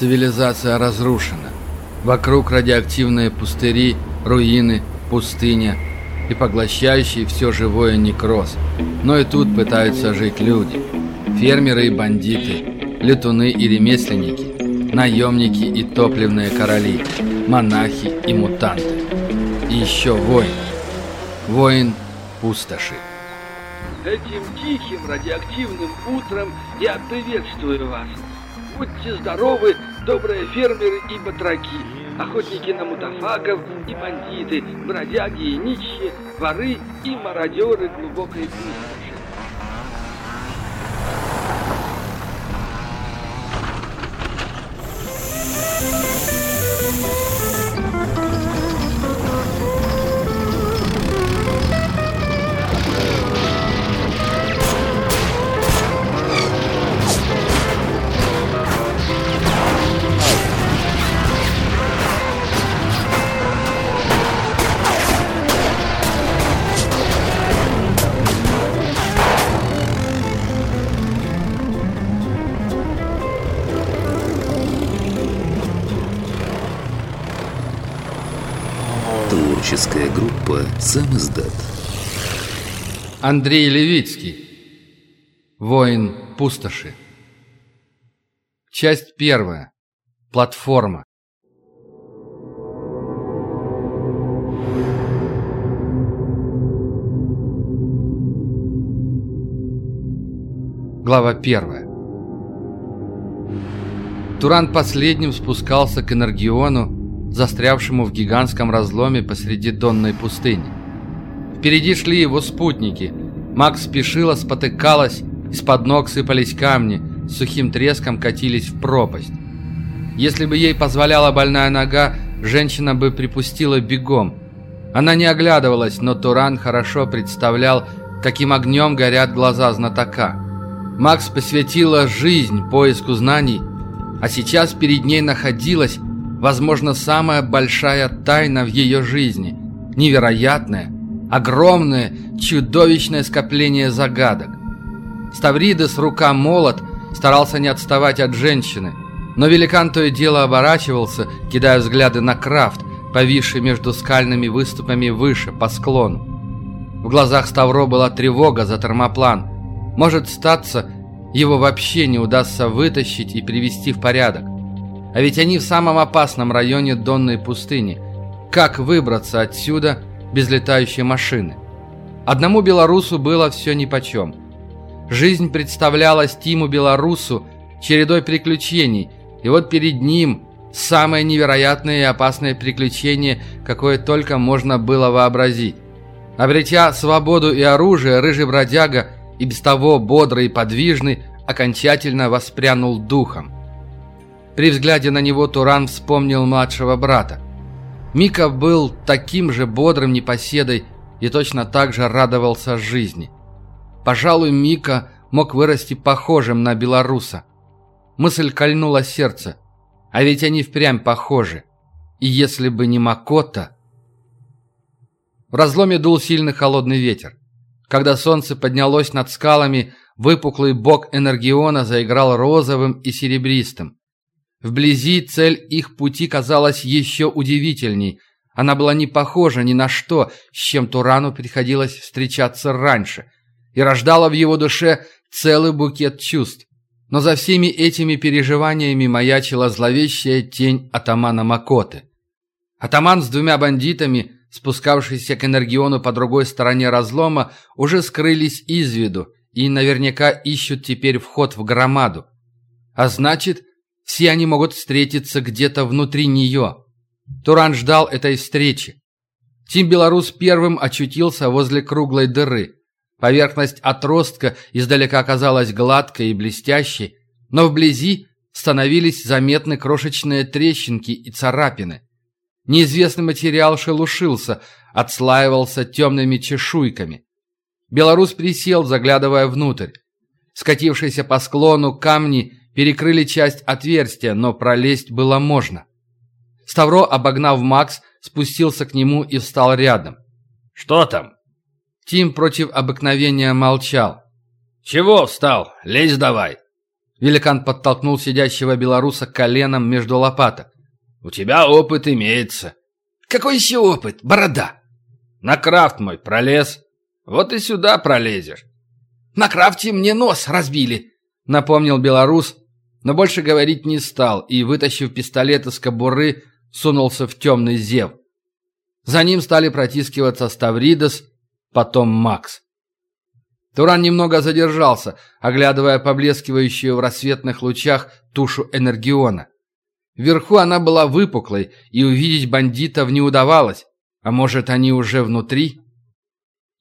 Цивилизация разрушена. Вокруг радиоактивные пустыри, руины, пустыня и поглощающий все живое некроз. Но и тут пытаются жить люди. Фермеры и бандиты, летуны и ремесленники, наемники и топливные короли, монахи и мутанты. И еще воин. Воин пустоши. Этим тихим радиоактивным утром я приветствую вас. Будьте здоровы, добрые фермеры и батраки, охотники на мутафаков и бандиты, бродяги и нищие, воры и мародеры глубокой пустоши. Творческая группа «Сам издат». Андрей Левицкий. Воин пустоши. Часть первая. Платформа. Глава первая. Туран последним спускался к Энергиону, застрявшему в гигантском разломе посреди донной пустыни. Впереди шли его спутники. Макс спешила, спотыкалась, из-под ног сыпались камни, с сухим треском катились в пропасть. Если бы ей позволяла больная нога, женщина бы припустила бегом. Она не оглядывалась, но Туран хорошо представлял, каким огнем горят глаза знатока. Макс посвятила жизнь поиску знаний, а сейчас перед ней находилась, возможно, самая большая тайна в ее жизни. Невероятное, огромное, чудовищное скопление загадок. Ставридес, рука молот, старался не отставать от женщины, но великан то и дело оборачивался, кидая взгляды на крафт, повисший между скальными выступами выше, по склону. В глазах Ставро была тревога за термоплан. Может статься, его вообще не удастся вытащить и привести в порядок. А ведь они в самом опасном районе Донной пустыни. Как выбраться отсюда без летающей машины? Одному белорусу было все нипочем. Жизнь представлялась Тиму Белорусу чередой приключений, и вот перед ним самое невероятное и опасное приключение, какое только можно было вообразить. Обретя свободу и оружие, рыжий бродяга, и без того бодрый и подвижный, окончательно воспрянул духом. При взгляде на него Туран вспомнил младшего брата. Мика был таким же бодрым непоседой и точно так же радовался жизни. Пожалуй, Мика мог вырасти похожим на белоруса. Мысль кольнула сердце. А ведь они впрямь похожи. И если бы не Макота... В разломе дул сильный холодный ветер. Когда солнце поднялось над скалами, выпуклый бок Энергиона заиграл розовым и серебристым. Вблизи цель их пути казалась еще удивительней. Она была не похожа ни на что, с чем Турану приходилось встречаться раньше, и рождала в его душе целый букет чувств. Но за всеми этими переживаниями маячила зловещая тень атамана Макоты. Атаман с двумя бандитами, спускавшийся к Энергиону по другой стороне разлома, уже скрылись из виду и наверняка ищут теперь вход в громаду. А значит, все они могут встретиться где-то внутри нее. Туран ждал этой встречи. Тим Белорус первым очутился возле круглой дыры. Поверхность отростка издалека казалась гладкой и блестящей, но вблизи становились заметны крошечные трещинки и царапины. Неизвестный материал шелушился, отслаивался темными чешуйками. Белорус присел, заглядывая внутрь. Скатившиеся по склону камни перекрыли часть отверстия, но пролезть было можно. Ставро, обогнав Макс, спустился к нему и встал рядом. «Что там?» Тим против обыкновения молчал. «Чего встал? Лезь давай!» Великан подтолкнул сидящего белоруса коленом между лопаток. «У тебя опыт имеется». «Какой еще опыт, борода?» «На крафт мой пролез. Вот и сюда пролезешь». «На крафте мне нос разбили», — напомнил белорус, но больше говорить не стал и, вытащив пистолет из кобуры, сунулся в темный зев. За ним стали протискиваться Ставридес, потом Макс. Туран немного задержался, оглядывая поблескивающую в рассветных лучах тушу Энергиона. Вверху она была выпуклой, и увидеть бандитов не удавалось. А может, они уже внутри?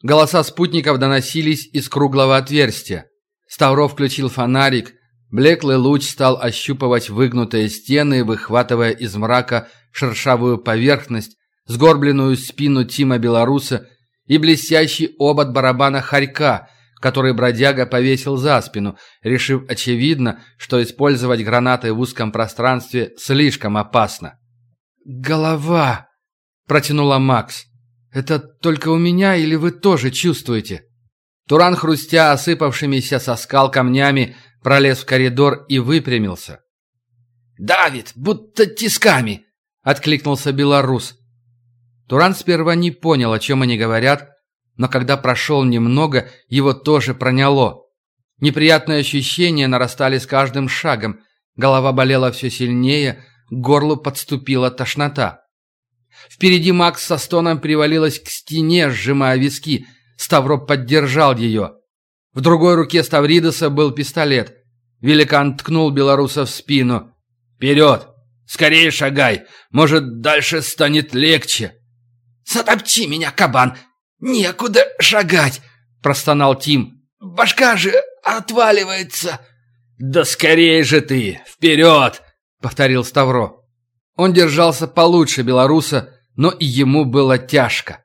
Голоса спутников доносились из круглого отверстия. Ставров включил фонарик. Блеклый луч стал ощупывать выгнутые стены, выхватывая из мрака шершавую поверхность, сгорбленную спину Тима Белоруса и блестящий обод барабана Харька, который бродяга повесил за спину, решив очевидно, что использовать гранаты в узком пространстве слишком опасно. «Голова!» – протянула Макс. «Это только у меня или вы тоже чувствуете?» Туран, хрустя осыпавшимися со скал камнями, пролез в коридор и выпрямился. «Давид, будто тисками!» — откликнулся белорус. Туран сперва не понял, о чем они говорят, но когда прошел немного, его тоже проняло. Неприятные ощущения нарастали с каждым шагом. Голова болела все сильнее, к горлу подступила тошнота. Впереди Макс со стоном привалилась к стене, сжимая виски. Ставро поддержал ее. В другой руке Ставридоса был пистолет. Великан ткнул белоруса в спину. «Вперед! Скорее шагай! Может, дальше станет легче!» «Затопчи меня, кабан! «Некуда шагать!» – простонал Тим. «Башка же отваливается!» «Да скорее же ты! Вперед!» – повторил Ставро. Он держался получше белоруса, но и ему было тяжко.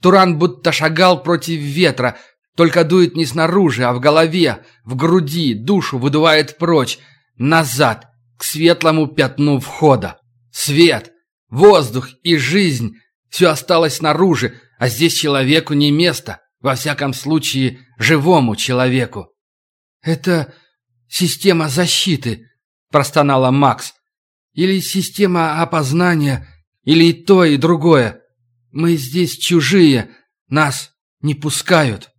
Туран будто шагал против ветра, только дует не снаружи, а в голове, в груди, душу выдувает прочь, назад, к светлому пятну входа. Свет, воздух и жизнь – все осталось снаружи, а здесь человеку не место, во всяком случае, живому человеку. «Это система защиты», – простонала Макс. «Или система опознания, или и то, и другое. Мы здесь чужие, нас не пускают».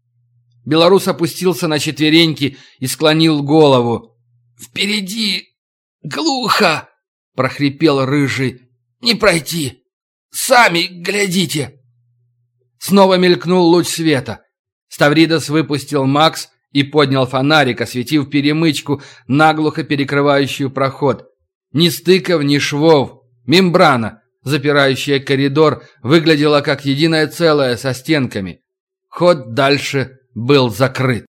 Белорус опустился на четвереньки и склонил голову. «Впереди глухо!» – прохрипел рыжий. «Не пройти! Сами глядите!» Снова мелькнул луч света. Ставридос выпустил Макс и поднял фонарик, осветив перемычку, наглухо перекрывающую проход. Ни стыков, ни швов. Мембрана, запирающая коридор, выглядела как единое целое со стенками. Ход дальше был закрыт.